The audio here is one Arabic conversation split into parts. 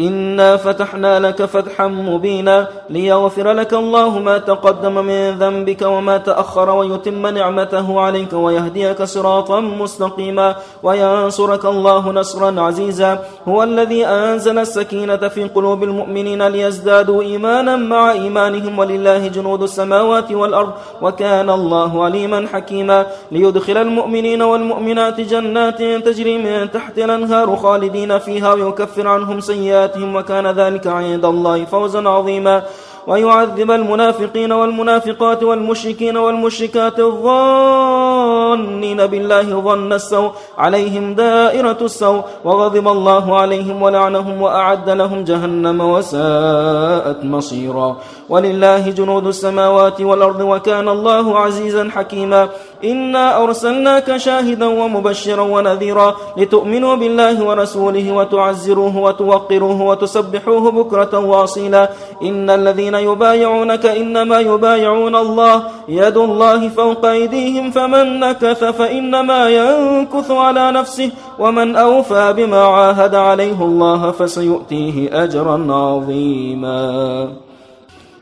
إنا فتحنا لك فتحا مبينا ليغفر لك الله ما تقدم من ذنبك وما تأخر ويتم نعمته عليك ويهديك صراطا مستقيما وينصرك الله نصرا عزيزا هو الذي أنزل السكينة في قلوب المؤمنين ليزدادوا إيمانا مع إيمانهم ولله جنود السماوات والأرض وكان الله عليما حكيما ليدخل المؤمنين والمؤمنات جنات تجري من تحت الأنهار خالدين فيها ويكفر عنهم سيئات سيئاتهم وكان ذلك عند الله فوزا عظيما. ويعذب المنافقين والمنافقات والمشركين والمشركات الظانين بالله ظن السوء عليهم دائرة السوء. وغضب الله عليهم ولعنهم وأعد لهم جهنم وساءت مصيرا. ولله جنود السماوات والأرض وكان الله عزيزا حكيما. إنا أرسلناك شاهدا ومبشرا ونذيرا لتؤمنوا بالله ورسوله وتعزروه وتوقروه وتسبحوه بكرة واصيلا إن الذين يبايعونك إنما يبايعون الله يد الله فوق أيديهم فمن نكث فإنما ينكث على نفسه ومن أوفى بما عاهد عليه الله فسيؤتيه أجرا عظيما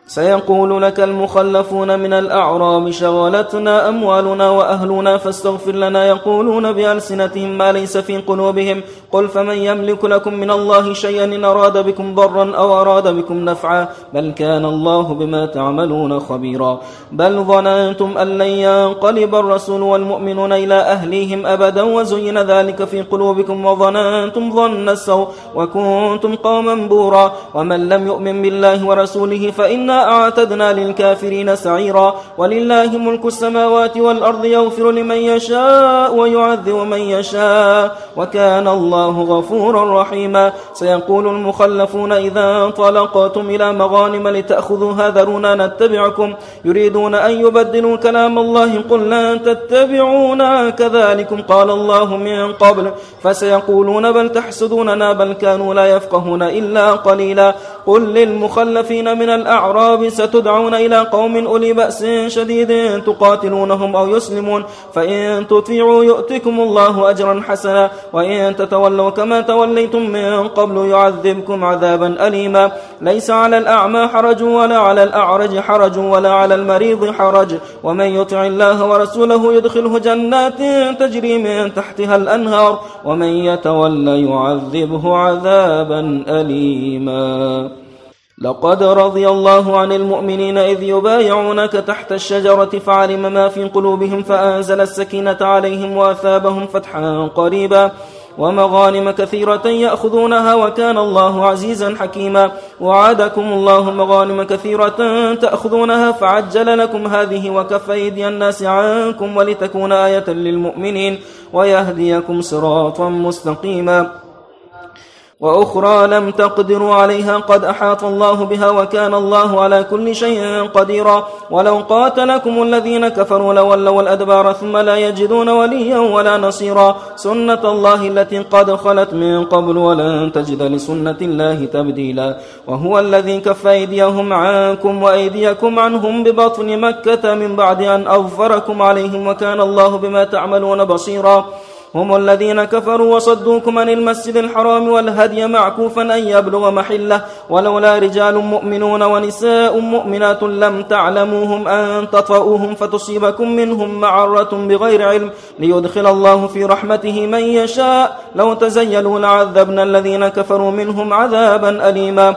سيقول لك المخلفون من الأعراب شغلتنا أموالنا وأهلنا فاستغفر لنا يقولون بألسنتهم ما ليس في قلوبهم قل فمن يملك لكم من الله شيئا إن أراد بكم ضرا أو أراد بكم نفعا بل كان الله بما تعملون خبيرا بل ظننتم أن لن ينقلب الرسول والمؤمنون إلى أهليهم أبدا وزين ذلك في قلوبكم وظننتم ظن السوء وكنتم قوما بورا ومن لم يؤمن بالله ورسوله فإنا أعتدنا للكافرين سعيرا ولله ملك السماوات والأرض يغفر لمن يشاء ويعذب من يشاء وكان الله غفورا رحيما. سيقول المخلفون إذا انطلقتم إلى مغانم لتأخذوها ذرونا نتبعكم. يريدون أن يبدلوا كلام الله. قل لن تتبعونا. كذلكم قال الله من قبل. فسيقولون بل تحسدوننا. بل كانوا لا يفقهون إلا قليلا. قل للمخلفين من الأعراب الأعراب ستدعون إلى قوم أولي بأس شديد تقاتلونهم أو يسلمون. فإن تطيعوا يؤتكم الله أجرا حسنا وإن تتولوا كما توليتم من قبل يعذبكم عذابا أليما. ليس على الأعمى حرج ولا على الأعرج حرج ولا على المريض حرج. ومن يطع الله ورسوله يدخله جنات تجري من تحتها الأنهار ومن يتولى يعذبه عذابا أليما. لقد رضي الله عن المؤمنين إذ يبايعونك تحت الشجرة فعلم ما في قلوبهم فأنزل السكينة عليهم وأثابهم فتحا قريبا ومغانم كثيرة يأخذونها وكان الله عزيزا حكيما وعادكم الله مغانم كثيرة تأخذونها فعجل لكم هذه وكف أيدي الناس عنكم ولتكون آية للمؤمنين ويهديكم صراطا مستقيما وأخرى لم تقدروا عليها قد أحاط الله بها وكان الله على كل شيء قديرا. ولو قاتلكم الذين كفروا لولوا الأدبار ثم لا يجدون وليا ولا نصيرا. سنة الله التي قد خلت من قبل ولن تجد لسنة الله تبديلا. وهو الذي كف أيديهم عنكم وأيديكم عنهم ببطن مكة من بعد أن أظفركم عليهم وكان الله بما تعملون بصيرا. هم الذين كفروا وصدوكم عن المسجد الحرام والهدي معكوفا أن يبلغ محلة ولولا رجال مؤمنون ونساء مؤمنات لم تعلموهم أن تطفؤوهم فتصيبكم منهم معرة بغير علم ليدخل الله في رحمته من يشاء. لو تزيلوا لعذبنا الذين كفروا منهم عذابا أليما.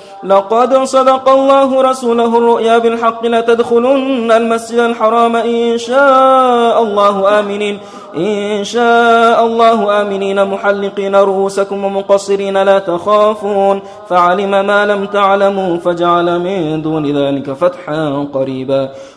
لقد صدق الله رسوله الرؤيا بالحق لتدخلن المسجد الحرام إن شاء الله آمنين. إن شاء الله آمنين. محلقين رؤوسكم ومقصرين لا تخافون. فعلم ما لم تعلموا فجعل من دون ذلك فتحا قريبا.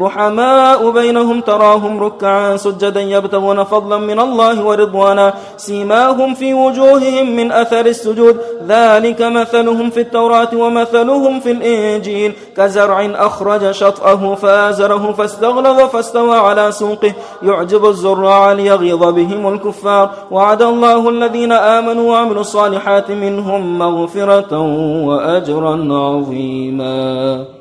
رحماء بينهم تراهم ركعا سجدا يبتغون فضلا من الله ورضوانا. سيماهم في وجوههم من أثر السجود. ذلك مثلهم في التوراة ومثلهم في الإنجيل. كزرع أخرج شطأه فآزره فاستغلظ فاستوى على سوقه. يعجب الزراع ليغيظ بهم الكفار. وعد الله الذين آمنوا وعملوا الصالحات منهم مغفرة وأجرا عظيما.